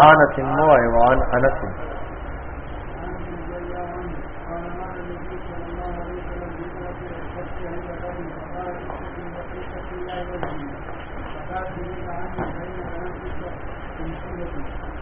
انس مو ایوان انس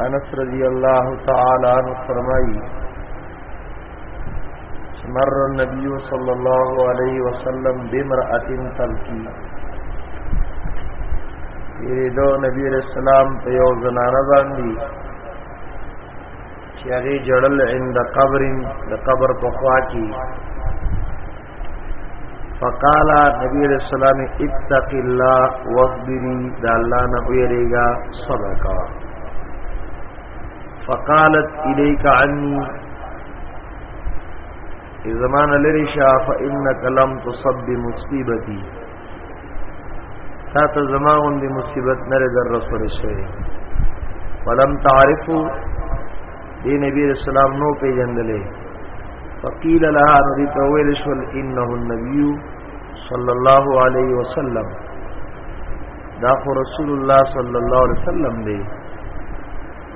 انس رضی اللہ تعالی عنہ فرمائی مر النبی صلی اللہ علیہ وسلم بمرأت تلکی یہ دو نبی علیہ السلام پیو زنانہ باندی چې هغه جړل عند قبر د قبر په خوا کې فقال نبی علیہ السلام اتق الله واصبري دا الله نه ویریږي صبر کا فقالت الیک عنی زمان لری شاف انک لم تصب بمصیبتی تا ته زما غوندې مصیبت نه لري در رسول شوی ولم تعرفو دی نبی رسول الله نو پیجندلې فقیل لها نبی ته ویل شول انه النبی صلی الله علیه وسلم دا خو رسول الله صلی الله علیه وسلم دی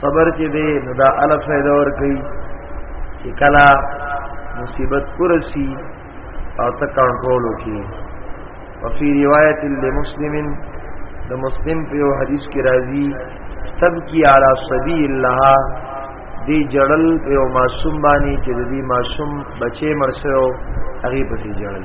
صبر چې دی نو دا الف فائدہ ور کوي چې کلا مصیبت پرسی او ته کنټرول وکړي وفي روایت لمسلم د مسلم په یو حدیث کې راځي سب کی علی صبی الله دی جړل په یو معصوم باندې چې دی معصوم بچي مرسو هغه پسې جړل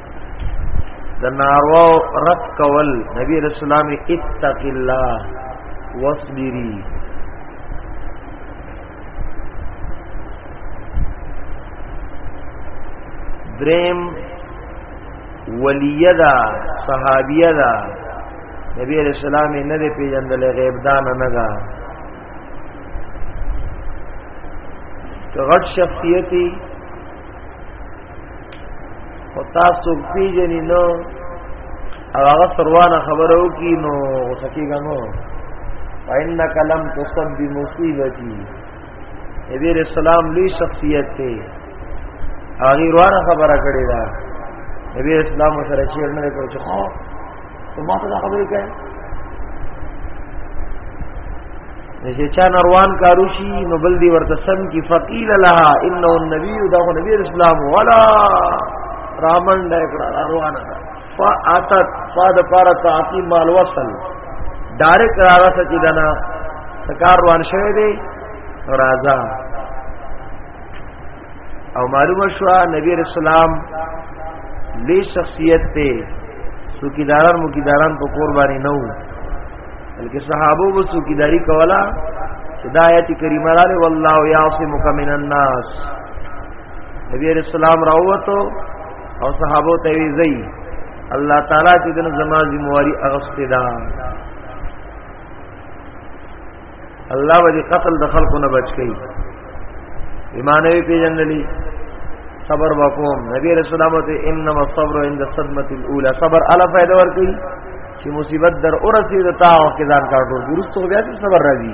د ناروا رد کول نبی رسول الله اتق الله واصبري دریم ولیه دا صحابیه دا نبی علیہ السلام نه دی پیژندل غیب دان نه دا غټ شخصیتی او تاسو پیژنې نو او هغه سروانه خبرو کی نو سکی غنو فإنك لم تصب بمصيبتي نبی رسول الله لوی شخصیت دی هغه روانه خبره کړې ده نبی اسلام سره چیر نه کړو چې خو ته ما ته دا خبرې کوي چې چا نروان کارو شي نو بل دی ورته سم کی فقیل لها انه النبی دا خو نبی اسلام ولا رامن ډایکړه روانه ده فاتت فاد پار تعقیم مال وصل ډایرک راغه سچې دنا سکار روان شوه دی راځه او معلومه شو نبی رسول الله لوی شخصیت ته څوکیداران مکیداران په کور باندې نه وو بلکې صحابه وو څوکیداری کولا چې د آیت کریمه رااله والله یعصمک من الناس نبی رسول الله راوته او صحابه ته وی زئی الله تعالی چې دنه زما ذمہواری اغسته ده الله به قتل د خلکو نه بچ کړي ایمان وی پیژنلی صبر وکوم نبی رسول الله ته انما الصبر عند الصدمه الاولى صبر الا فائدہ ور کوي چې مصیبت در اور رسید تا او کې ځان کاټو ورستو بیا صبر راځي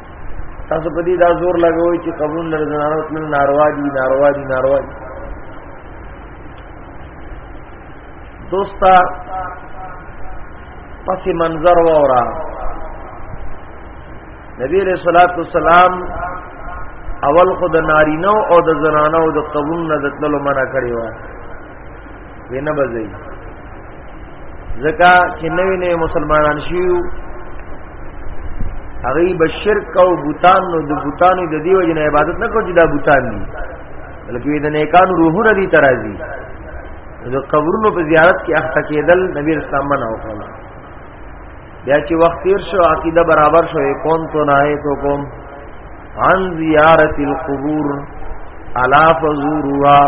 تاسو په دې دا زور لګوي چې قبول لري زنانو تل ناروا دي ناروا دي ناروا دي دوستا پس منظر وورا نبی علیہ الصلوۃ والسلام اول خود نارینه او د زنانو د قبول نه دتلو منع کړی و وینه بځي زکا چې نوې نوې مسلمانان شيو هغه بشرک او بوتان نو د بوتانو د دیو جن عبادت نه کوي دا بوتان دي بلکې د نیکانو روحونه دي ترازی د قبرونو په زیارت کې اخته کېدل نبی اسلام منع وکړه بیا چې وخت تیر شو عقیده برابر شو کون تو نه تو کوم عن زیارت القبور الا فزوروا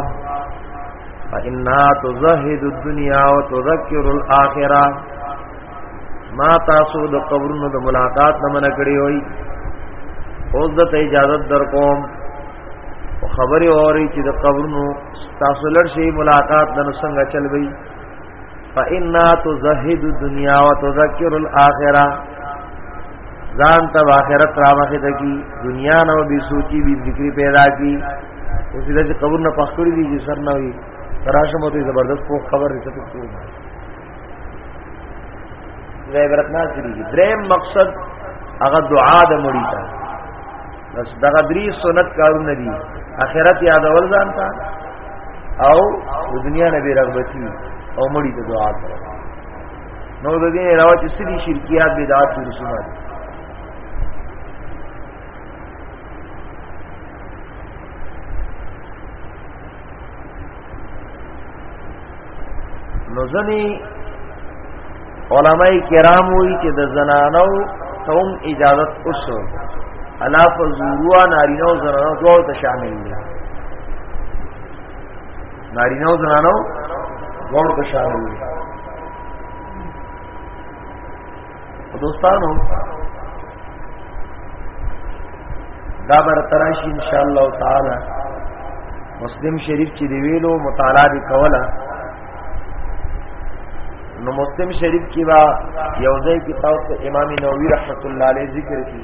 فانها تزهد الدنيا وتذكر الاخره ما تاسو د قبرونو د ملاقات نه منع کړی وای اوس د ته اجازه در کوم خبري اوري چې د قبرونو تاسو لړ شي ملاقات د نو څنګه چل وی فإنا تزهد الدنيا وتذكر الآخرة ځان ته آخرت را مخه ته کی دنیا نو به سوچي به ذکر پیدا کی اوس دې چې قبر نه پخړی دي چې سر نه وي تراشه مو ته زبردست کو خبر رسې ته کوو غیبرت نه کیږي دریم مقصد هغه دعا د مړی ته بس دغه درې سنت کارونه دي اخرت یادول ځان ته او د دنیا نه بیرغبتی او مړی ته دعا کوي نو د دې علاوه چې سړي شرکیات بدعات دي رسومات نو ځنی علماء کرام وی چې د زنانو توم اجازه اوسو الا فزوروا نارینه او زنانو دوه ته شامل دي نارینه او زنانو دوه ته شامل دي دوستانو دا بر تراشی ان شاء الله تعالی مسلم شریف چې دی ویلو مطالعه دی کوله نو مسلم شریف کې با یوځای کې تاسو امام نووي رحمت الله علیه ذکر کی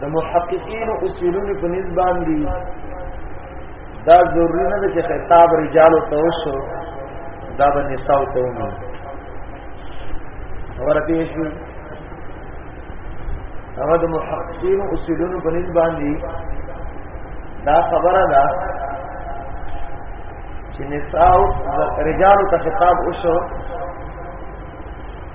د محققین اصولونو په نسبت باندې دا ضروری نه ده چې خطاب رجال او توسو دا به نساء ته ونه ورته شي هغه د محققین اصولونو په نسبت باندې دا خبره ده چې نساء رجال ته خطاب وشو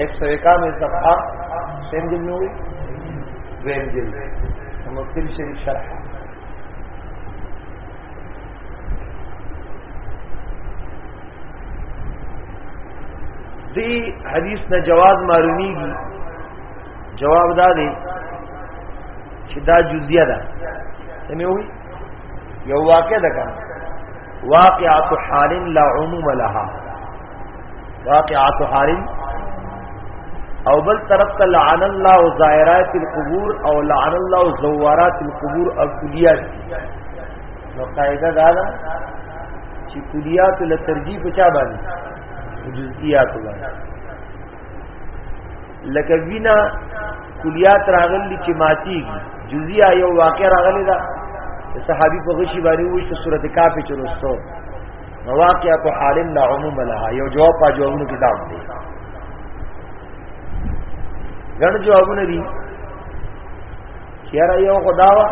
ایک سو اکانوے صفحہ سیم جلد میں ہوئی دویم جلد مسلم شریف شرح دی حدیث نه جواز معلومیږي جواب دا دی چې دا جزیه ده سمې وي یو واقع ده کنه واقعات حال لا عموم لها واقعات حارم او بل طرف ته لعن الله زائرات القبور او لعن الله زوارات القبور او کلیات نو قاعده دا ده چې کلیات له ترجیح په چا باندې جزئیات باندې لکه وینا کلیات راغلی چې ماتیږي جزئیه یو واقع راغلی ده صحابي په غشي باندې وښته سورته کافه چروستو مواقع په حال لا عموم لها یو جواب په جوابونو کې دام دی ګڼ جوابونه دي چیرې یو خداوا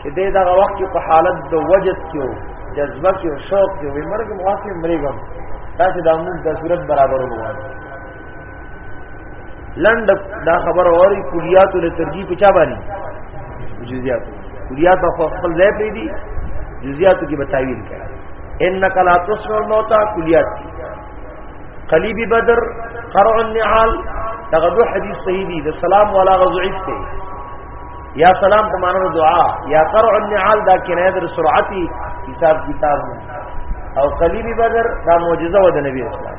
چې دې دغه وخت کې په حالت د وجد کې جذبه کې شوق کې وي مرګ مواسم مرګم دا چې د امن د صورت برابر وګورئ لند دا خبر اوري کلیات له ترجیح په چا باندې جزئیات کلیات په خپل ځای پری دي جزئیات کی بتاویل کړه انک لا تسمع الموتى کلیات قلیب بدر قرع النعال دغه دو حدیث صحیح دي د سلام والا غزعیت ته یا سلام په معنی دعا یا قرع النعال دا کنایه در سرعتی حساب کتاب او قلیب بدر دا معجزه و د نبی اسلام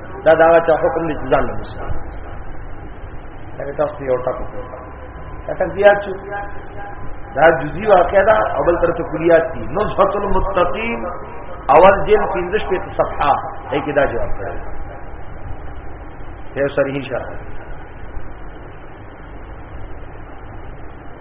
دا دا چې حکم دې ځان نه مشي هغه تاسو یو ټکو کوو دا تنبیات شو دا جزئی واقعا دا اول طرف کلیات دي نزهۃ المتقین اول جن 15 په صفحه دې کې دا جواب کړی یو صریح شرح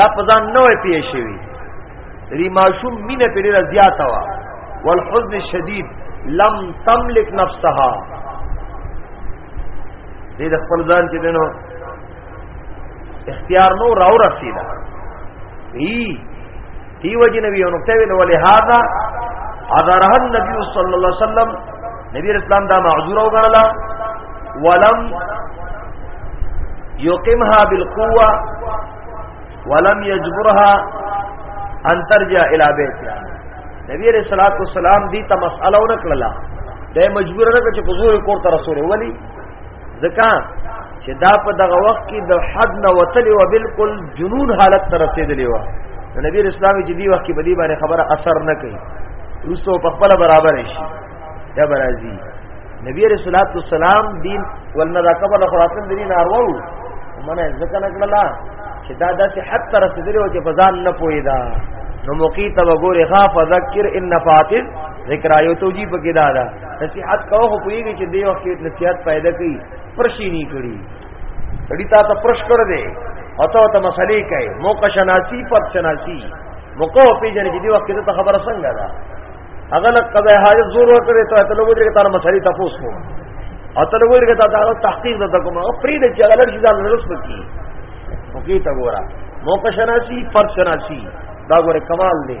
دا په ځان نه وای پیښ شوی ری ماشوم مینه په ډیره زیاته وا والحزن شدید لم تملک نفسها دې د خپل ځان چې دینو اختیار نو راو رسیدا ای دی وجه نبی یو نقطه ویل ولې هاذا عذره النبي صلی الله علیه وسلم نبی اسلام دا معذور وګڼلا ولم يقمها بالقوه ولم يجبرها ان ترجع الى بيتها نبی علیہ الصلوۃ والسلام دی ته مسئله ونکړه دا مجبور نه چې په زور کور ته رسول ولی ځکه چې دا په دغه وخت کې د حد نه وتلی و بالکل جنون حالت ته رسیدلی و نبی اسلامي چې دی وخت کې بدی باندې خبره اثر نه کوي روسو په خپل برابر شي یا برازي نبی رسول الله والسلام دین ولنا دا قبل خلاصن دین اروو منه ځکه نه کړلا چې دا داسې حد ته رسیدلی و چې په ځان نه پوهیدا نو موقی ته وګوره خا فذکر ان فاتل ذکر ایو توجی پکې دادا نصيحت کوو خو پوهیږي چې دی وخت نصيحت پیدا کوي پرشي نه کړي سړی تا ته پرش کړ دې او ته ته مسلې کوي موقع شناسي پر شناسي موقع پیژنې چې دی وخت ته خبره څنګه ده هغه له قضا حاجت زور ورکړي ته ته لوګي کې تار مسلې تاسو کو او ته لوګي کې تاسو تحقیق نه کوم او پرې دې چې غلط شي دا لرس پکې وکي تا ګورا موقع شناسي پر شناسي دا ګوره کمال دی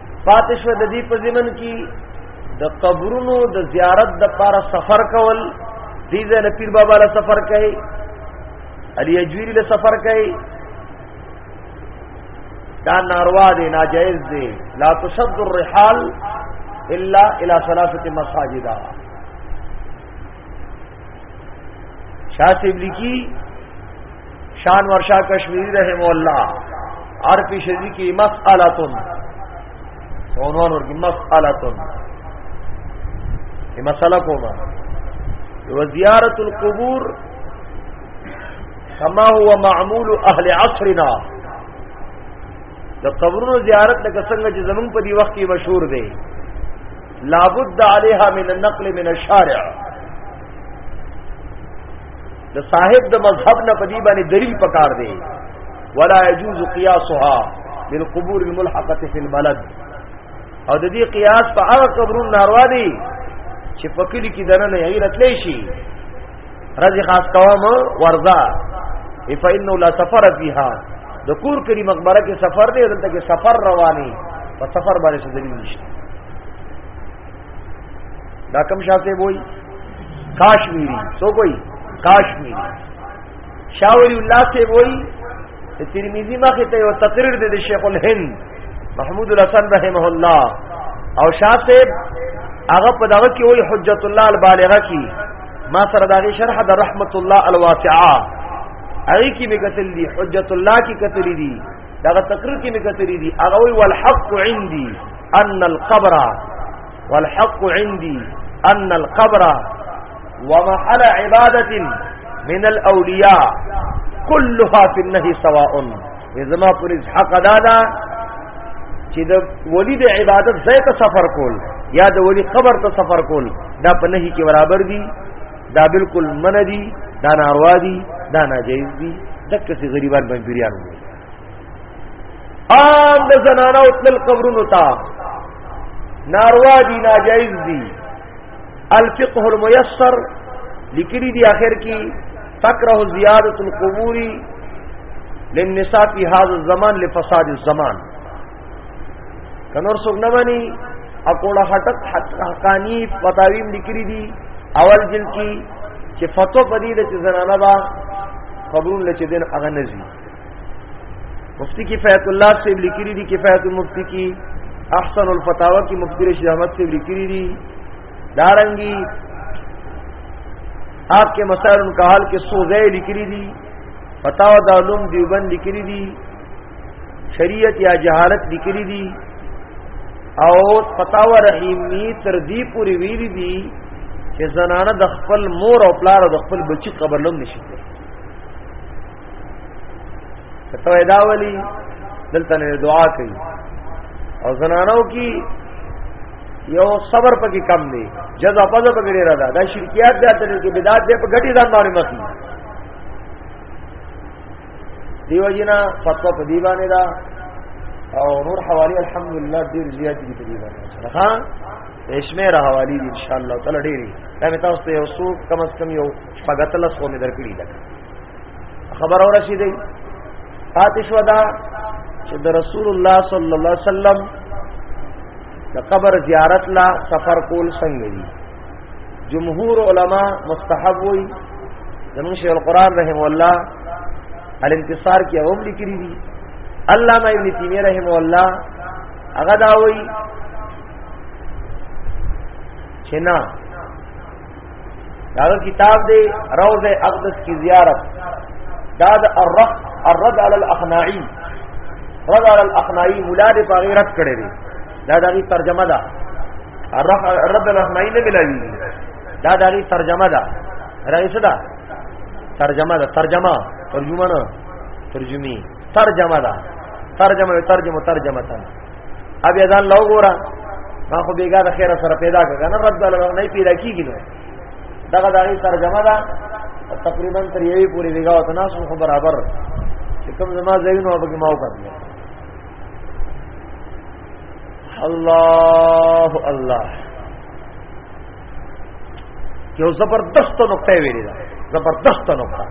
پاتې شو د دې په ځمن کې د قبرونو د زیارت د پاره سفر کول دې ځل پیر بابا له سفر کوي علی اجویری له سفر کوي دا ناروا دی ناجائز دی لا تشد الرحال الا الى ثلاثه مساجد شاہ سیب لکی شان ورشا کشمیری رحم الله عرفی شذی کی مسئلتن عنوان ورکی مسئلتن یہ مسئلہ کوما وزیارت القبور کما هو معمول اهل عصرنا د قبرونو زیارت لکه څنګه چې زمون په دی وخت کې مشهور دی لابد علیها من النقل من الشارع د صاحب د مذهب نه پدی باندې دلیل پکار دی ولا يجوز قياسها بالقبور الملحقه في البلد او د دې قیاس په هغه قبرونو ناروا دي چې په کلی کې دنه نه یې راتلې شي رضی خاص قوام ورزا فإنه لا سفر فيها د کور کلی مقبره کې سفر دی دلته کې سفر رواني په سفر باندې څه دلیل نشته دا کم شاته وای کاشمیری سو کوئی کاشمیری شاہ ولی اللہ سے وہی ترمیزی ما خطے و تقریر دے دے شیخ الہند محمود الحسن رحمہ اللہ او شاہ سے هغه په دغه کې وای حجت الله البالغه کې ما سره دغه شرح د رحمت الله الواسعه هغه کې به کتل دي حجت الله کې کتل دي دغه تقریر کې به کتل دي هغه وی والحق عندي ان القبر والحق عندي ان القبر ومحل عباده من الاولیاء كلها في النهي سواء زما پر حق دادا چې د ولی د عبادت ځای ته سفر کول یا د ولی قبر ته سفر کول دا په نهي کې برابر دي دا بالکل من دي دا ناروا دي دا ناجیز دي دغه څه غریبان بنګریان دي عام د زنانو تل قبرونو ته ناروا دي ناجایز دي الفقه الميسر لیکلی دی آخر کی فکره زیادت القبور للنساء فی هذا الزمان لفساد الزمان کنور څوک نه مانی اکوړه حټک حقانی فتاویم لیکلی دی اول جلد کی چې فتوا پدې د زنانه با خبرون لچ دین اغه نزي مفتی کفایت الله سے لیکلی دی کفایت المفتی کی احسن الفتاوا کی مفتی رشید احمد سے لیکلی دی دارنگی آپ کے مسائل ان کا حال کے سوزے لکری دی فتح دعلوم دیوبند لکری دی شریعت یا جہالت لکری دی اور فتح رحیمی تردی پوری ویری دی کہ زنانہ دخپل مور اور پلار اور دخپل بچی قبر لم نشی ته ادا ولی دلته نه دعا کوي او زنانو کې یو صبر پکې کم دی جزا پزا پکې ډیر ده دا شرکیات دي اتل کې بدعت دې په غټي ځان باندې مخې دیو جنا فتوا په دی باندې دا او نور حوالی الحمدلله ډیر زیات دي په دی باندې ها اشمیر حوالی دي ان شاء الله تعالی ډیری دا مې تاسو ته یو څو کم از کم یو شپږتلس خو مې درکړي ده خبر اور رسیدې پاتش ودا چې د رسول الله صلی الله علیه وسلم د قبر زیارت لا سفر کول څنګه دي جمهور علما مستحب وي زمون شیخ القران رحم الله الانتصار کې هم لیکلي دي علامه ابن تیمیه رحم الله هغه دا وایي چې نه هغه کتاب دی روضه اقدس کی زیارت دا د الرق الرد علی الاخناعی رد علی الاخناعی مولا دې په غیرت کړی دی دا دغه ترجمه ده الرق الرد علی الاخناعی نه ملاوی دا دغه ترجمه ده رئیس ده ترجمه ده ترجمه ترجمه نه ترجمه ترجمه ده ترجمه ترجمه ترجمه اب یزان لو ګورا ما خو بیګا د خیر سره پیدا کړه نه رد الله نه پیدا کیږي نو دغه دغه ترجمه ده تقریبا تر یوې پوری بیګا او تناسب خو برابر چې کوم زما زینو اب کې ما وکړ الله الله یو زبردست نقطه ویلې ده زبردست نقطه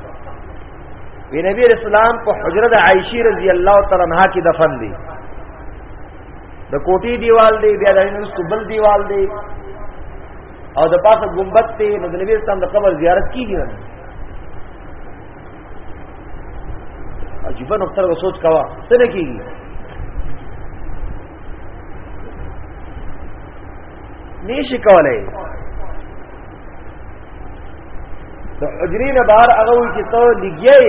وی نبی اسلام په حجره د عائشه رضی الله تعالی عنها کې دفن دي د کوټي دیوال دی بیا د نسو بل دیوال دی او د پاسه ګمبت ته نو د نبی اسلام د قبر زیارت کیږي نه عجیب نقطه و سوچ کوا څه نه کیږي نشي کولای ته حجرې نه بهر هغه وي چې ته لګیې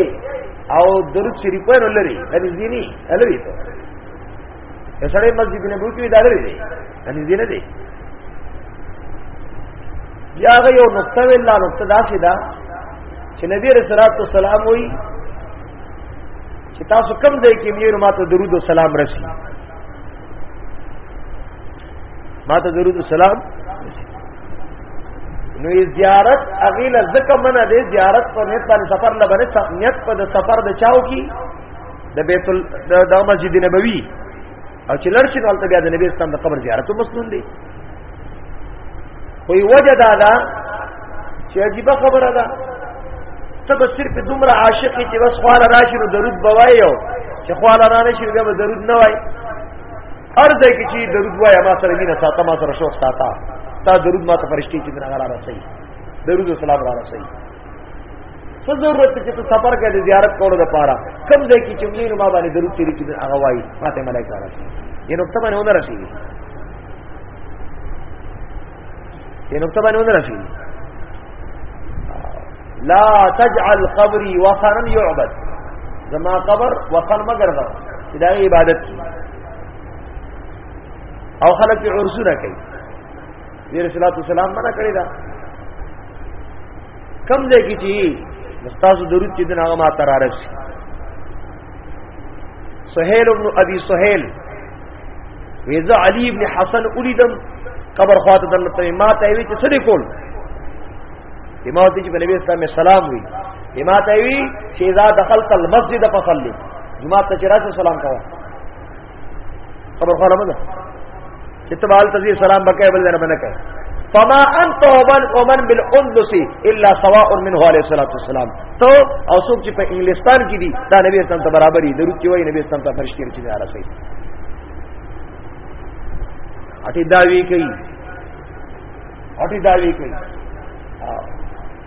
او درود شریف په لری یعنی ځینی لری ته یو سړی مسجد نه بوتوي دا لري دی ان دې نه دی یا هغه یو نقطه ویلا نقطه دا شي دا چې نبی رسول الله والسلام وایي چې تاسو کم ځای کې میرو ماته درود او سلام رسي ما ته درود السلام نو زیارت اغیل زکه منه دې زیارت په نیت باندې سفر نه باندې نیت په د سفر د چاو کی د بیت ال د مسجد نبوي او چې لړشي نو بیا د نبی اسلام د قبر زیارت مسنون دی خو وجه دا ده چې عجیب خبره ده ته به صرف دومره عاشق چې بس خواله راشي نو درود بوایو چې خواله رانه شي بیا به درود نه وای هر ځای کې چې درود وایا ما سره مینه ساته ما سره شوق ساته تا درود ما ته فرشتي چې نه غلا رسي درود سلام را رسي څه ضرورت چې ته سفر کې د زیارت کولو لپاره کم ځای کې چې مینه ما باندې درود تیری چې هغه وایي فاطمه ملائکه راشي یې نو ته باندې ونه راشي دې نقطه باندې ونه رسېږي لا تجعل قبري وثنا يعبد زما قبر وثن مگر دا چې دا عبادت کی او خلک عرسونه کوي دې رسول الله سلام منع کړی دا کم ځای کې چې مستاز درود چې دغه ما ترارش سهيل ابن ابي سهيل ویزا علی ابن حسن اولیدم قبر خواته دلته ما ته وی چې سړي کول امام دې چې نبی اسلام سلام وی امام ته وی چې اذا دخلت المسجد فصلي جمعه ته چې راځه سلام کوه خبر خواله مده چې ته بال تزي سلام بکې بل نه بنه کوي فما انت ومن ومن بالاندلس الا سواء منه عليه الصلاه والسلام تو او څوک چې په انګلستان کې دي دا نبی اسلام ته برابرۍ درو کې وای نبی اسلام ته فرشتي رچې دار سي اټي داوی کوي اټي داوی کوي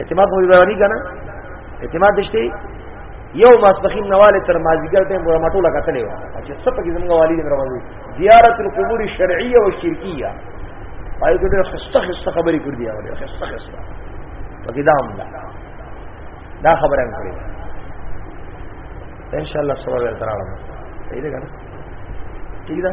اعتماد مو ورانی کنه اعتماد دشته یو ماسپخین نواله تر مازیګر ټیم ور مټو لګا تلې وا چې څه پکې زموږ والی دې راوځي زیارت القبور شرعیه او شرکیه پای کې ډېر خسته خسته خبرې کړې دي او ډېر خسته خسته پکې دام دا دا خبره کړې ان شاء الله سبا ورته راوړم صحیح ده کنه ٹھیک ده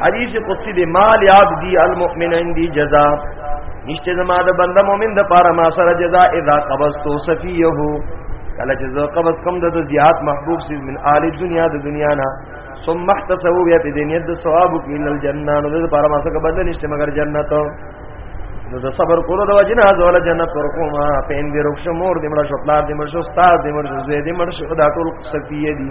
حدیث قدسی دی مال یاد دی المؤمن عندي جزاء نشته زما د بنده مؤمن د پاره ما سره جزاء اذا قبضتو سفیه کله چې زه قبض کوم د زیات محبوب سیز من آل دنیا د دنیا نه ثم احتسبوا بیا په دنیا د ثواب کې ال جننه نو د پاره ما سره بدل نشته مگر جنت نو د صبر کولو د وجنه ازول جنت ورکوما پین دی رخص مور دی مړه شپلار دی مړه استاد دی مړه زوی دی مړه شهدا ټول سفیه دی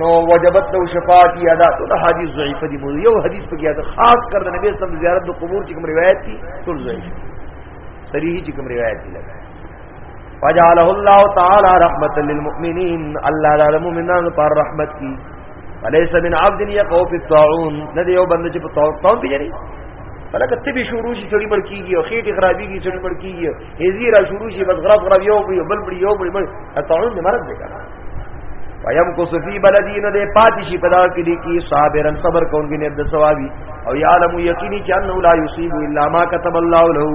نو وجبت له شفاعت ادا ته حدیث ضعیف دی مو یو حدیث په کې خاص کر د نبی صلی زیارت د قبور چې کوم روایت دي ټول ضعیف صحیح چې کوم روایت دي لګا وجعله الله تعالی رحمت للمؤمنین الله تعالی مومنانو پر رحمت کی وليس من عبد يقو في الطاعون نه دی یو بند چې په طاعون طاعون پیږي فلکه تبي شروع شي سړي بل کیږي او خېټه خرابي کیږي سړي بل کیږي هزيرا شروع شي بس غراب غراب یو بل بل یو بل طاعون مرض دی ویم کو سفی بلدی نه دې پاتې شي په دا کې دي کې صابرن صبر کوونکی نه د ثوابي او یعلم یقیني چې انه لا یصيب الا ما كتب الله له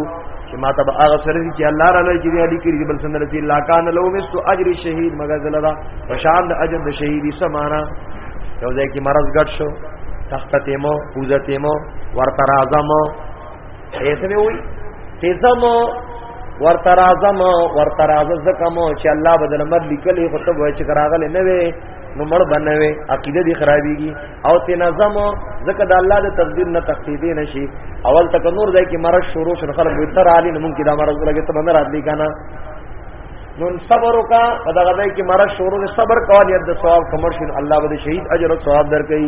چې ما تب هغه سره چې الله را لږ دی علي کې بل سندره چې لا کان لو مست اجر شهید مگر زلدا پشان د اجر د شهیدی سمانا یو ځای کې مرز ګټ شو تخت تیمو پوزه تیمو ورته راځمو ایسه به وي چې زمو ورته راځم ورته راځم ځکه مو چې الله بدل مر لیکلې خو ته وای چې راغله نه وي نو مړ بنوي عقیده دي خرابيږي او تنظم ځکه د الله د تقدیر نه تخفیدې نشي اول تک نور ځای کې مرض شروع شر خلک به تر عالی نمون کې دا مرض لګي ته بندر عادلی کنه نو صبر وکا په دغه ځای کې مرض شروع صبر کول یې د ثواب کمر شین الله به شهید اجر او ثواب درکړي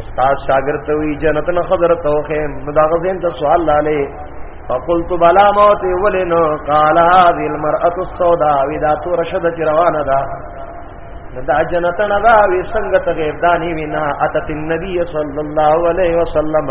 استاد شاګرد ته وی جنت نه خبر ته وخه نو دا غزين ته سوال لاله فقلت بلا موت ولن قال هذه المرأه السوداء ودا تو رشد روانه ده دا جنت نه دا وی څنګه ته غیر دانی وینا اتت النبی صلی الله علیه وسلم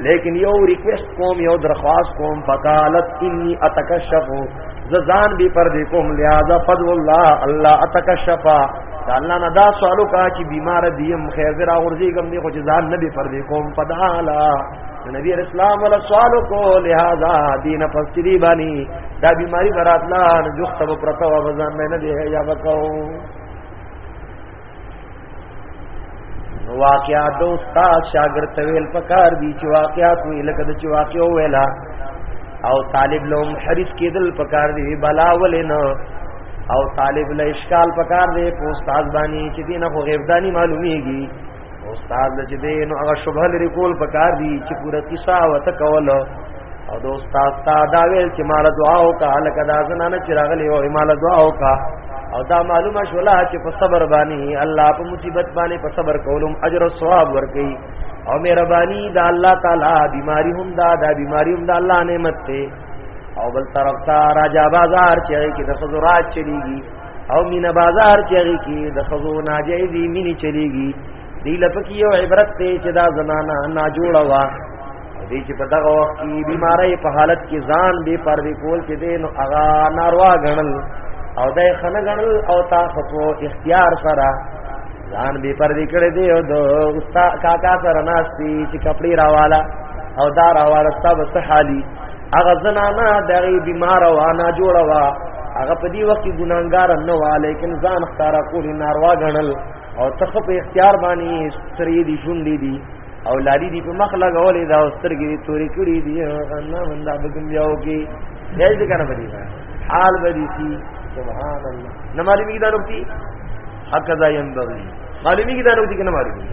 لیکن یو ریکویسٹ کوم یو درخواست کوم فقالت انی اتکشف ززان بی پر دی کوم لہذا فضل اللہ اللہ اتکشفا دا اللہ نا دا سوالو کا چی بیمار دیم خیر ذرا غرزی گم دی خوچ زان نبی پر دی کوم فدالا نبی اسلام والا سوالو کو لہذا دین فسری بانی دا بیماری برات لان جخت و پرتو و بزان میں نبی ہے یا بکو واقعات د استاد شاګرد ته ویل پکار دي چې واقعات وی لکه د چې واقع ویلا او طالب له محرف کېدل پکار دي بلا ولنه او طالب له اشکال پکار دی په استاد باندې چې دین خو غیب دانی معلومیږي استاد لچ دین هغه شبهه لري کول پکار دی چې پوره قصه وته کوله او د استاد تا دا ویل چې مال دعا وکړه لکه دا زنانه چې راغلی او مال دعا وکړه او دا معلومه شولا چې په صبر باندې الله په مصیبت باندې په صبر کولم اجر او ثواب ورکي او مهرباني دا الله تعالی بیماری هم دا دا بیماری هم دا الله نعمت ته او بل طرف ته راجا بازار چې کې د خزرات چلیږي او مینا بازار چې کې د خزو ناجیزي مینی چلیږي دی لپاره یو عبرت ته چې دا زنانه ناجوړه وا دې چې په دغه وخت کې بیماری په حالت کې ځان به پردي کول چې دین او اغا ناروا غنل او دای خنه غنل او تا خپو اختیار سره ځان به پردي کړې دی او د استاد کاکا سره ناشتي چې کپڑے راواله او دا راواله سب صحالي اغه زنانا دغه بیمار او انا جوړه وا هغه په دې وخت کې ګناګار نه و لیکن ځان ښکارا کولی ناروا غنل او تخف اختیار باندې سری دي شونډې دي او لاری دی په مخ لګولې دا سترګې دی تورې کړې دی انا بندا بګم یاو کې دې ذکر بدی حال بدی سی سبحان الله نه معلومی کی دا نقطی حق ذا ينبغي معلومی کی دا نقطی کنه معلومی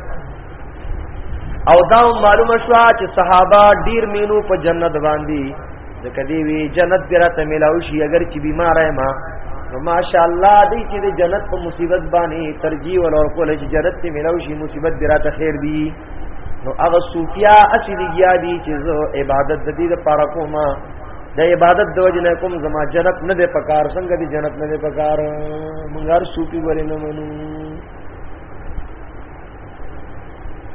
او دا معلومه شو چې صحابه ډیر مينو په جنت باندې ځکه دی وی جنت ګره ته ملاوي شي اگر چې بیمار یم نو ماشاء الله دې چې د جنت په مصیبت باندې ترجیح ولور کول چې جنت ته ملاوي شي مصیبت ګره ته خیر دی نو هغه صوفیا اصلي گیا دي چې زه عبادت د دې لپاره کوم د عبادت د وجه نه کوم زما جنت نه ده پکار څنګه دي جنت نه ده پکار مونږ هر صوفي ورنه منو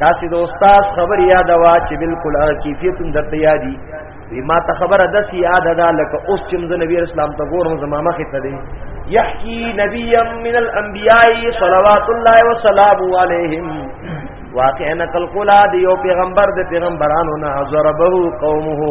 تاسو د استاد خبر یاد وا چې بالکل هغه کیفیت هم درته یادي وی ما ته خبره د سی یاد ده لکه اوس چې موږ نبی اسلام ته ګورم زما مخ ته دی یحکی نبی من الانبیاء صلوات الله وسلام علیهم واقعا نقل قولا دی یو پیغمبر د پیغمبرانو نه ضربه قومه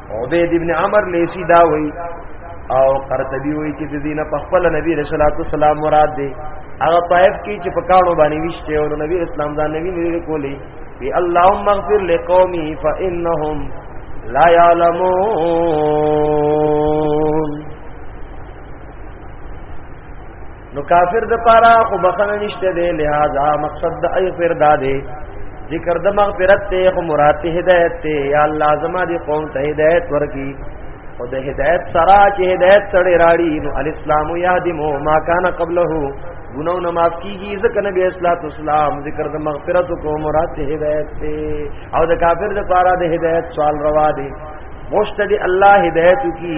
عبید ابن عمر لیسی دا وی او قرطبی وی چې د دینه په خپل نبی رسول الله صلوات مراد دی هغه طائف کې چې په کانو باندې وشته او نبی اسلام دا نبی نه کولی وی اللهم اغفر لقومي فانهم لا يعلمون نو کافر د پاره خو بخنه نشته دی لہذا مقصد د ای پر دادې ذکر د مغفرت ته خو مراد ته هدایت ته یا الله زما دی قوم ته هدایت ورکی او د هدایت سره چې هدایت سره راړي نو الاسلام یهدمو ما کان قبله ګناو نه معاف کیږي ځکه نبی اسلام اسلام ذکر د مغفرت کو مراد ته هدایت ته او د کافر د پاره د هدایت سوال روا دی مشتدی الله هدایت کی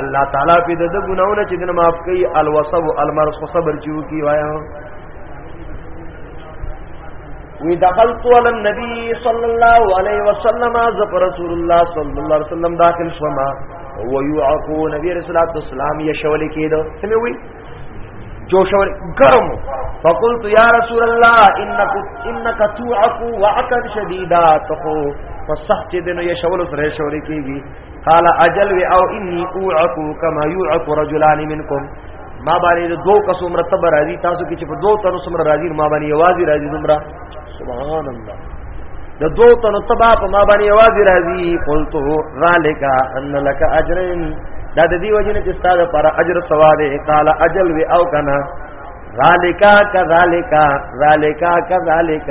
الله تعالی په دې د ګناونه چې دنه معاف کوي الوصب المرص صبر چیو کی وایا وی دخلت علی النبی صلی الله علیه وسلم از رسول الله صلی الله علیه وسلم داخل شوما و یعقو نبی رسول الله اسلام یشول کیدو سمې وی جو شور گرم فقلت یا رسول الله انک انک توعفو وعکا شدیدا تخو فصح چې دنو یشول سره شور کیږي قال اجل و او انی اوعک کما یوعک رجلان منکم ما باندې دو کس عمر تب راضی تاسو کې چې په دو تر عمر راضی ما باندې یوازې راضی عمره سبحان الله د دو تنو تبا په ما باندې आवाज راځي قلت ذالک ان لك اجر دا د دې وجنه چې ستاسو پر اجر ثواب قال اجل و او کنا ذالک کذالک ذالک کذالک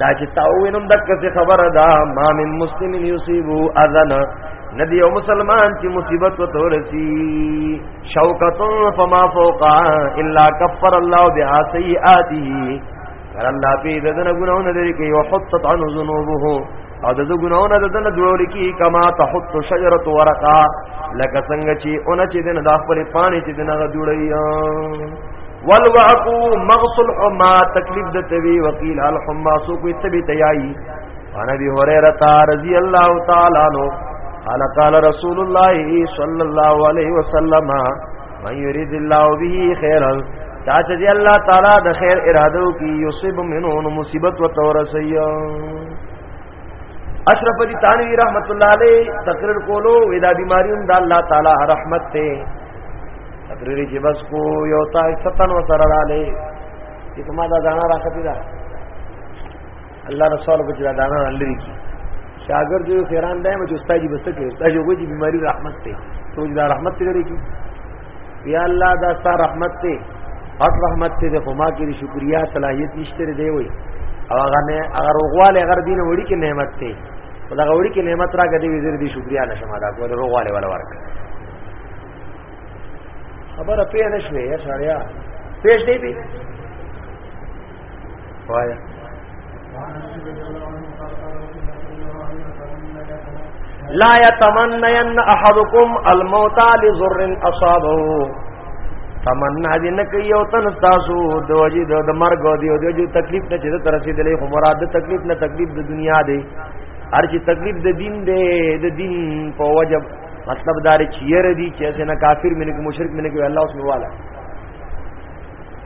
دا چې تاوینم د کسې خبره ده ما من مسلم یصيبو اذن ندی یو مسلمان چې مصیبت وته ورسی شوکت فما فوق الا کفر الله بها سیئاته کر الله په دې دغه ګناونه لري کې یو حطت عن ذنوبه او د دې ګناونه د دنه دوړي کی کما تحط شجره ورقا لکه څنګه چې اون چې دنه د خپل پانی چې دنه جوړي والوعقو مغسل حما تکلیف د توی وکیل الحما سو کوئی تبی تیائی عن ابي هريره رضي الله تعالى عنه قال قال رسول الله صلى الله عليه وسلم من یرید الله به خیرا چا چې دی الله تعالی د خیر اراده وکي یصيب منه مصیبت وتورسیا اشرف علی تانوی رحمت الله علیه تقریر کولو ودا بیماریوم د الله تعالی رحمت ته تقریر چې بس کو یو تا ستن وتراله چې کومه دا ځان راختی دا الله نه سوال وکړه دا نه لري کی شاګرد یو خیران دی مې استاد جی بس کې استاد یو جی بیماری رحمت ته تو دا رحمت ته لري کی یا الله دا ستاسو رحمت ته حق رحمت ته خو ما کې شکریا صلاحیت نشته دی وای او هغه نه اگر وغواله اگر دین وړي کې نعمت ته خدای وړي کې نعمت راګه دی وزیر دی شکریا نشم ادا کول وغواله ولا ورک خبره پې نشوي یا سړیا پېښ دی به وایا لا يتمنين احدكم الموت لذر اصابه تمنا دې نه کوي او تن تاسو د وجې د مرګ او د وجې تکلیف نه چې تر رسیدلې خو مراد د تکلیف نه تکلیف د دنیا دی هر چې تکلیف د دین دی د دین په وجب مطلب دار چې ير دي چې نه کافر منه مشرک منه الله سبحانه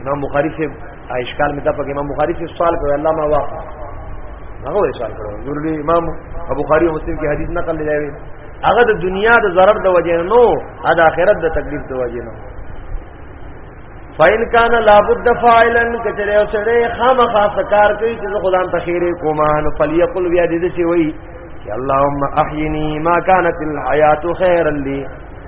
امام بخاری سے اشکال میں تھا کہ امام بخاری سے سوال کرو اللہ ما واقع هغه یې سوال کړو ضروري امام ابو بخاری او مسلم کې حدیث نقل لري هغه د دنیا د ضرر د وجې نو د آخرت د تکلیف د وجې نو فاین کان لابد فاعلا کچره او سره خامخا سکار کوي چې خدام تخیره کومان فلیقل بیا دې چې وای اللهم احینی ما کانت الحیات خیرا لی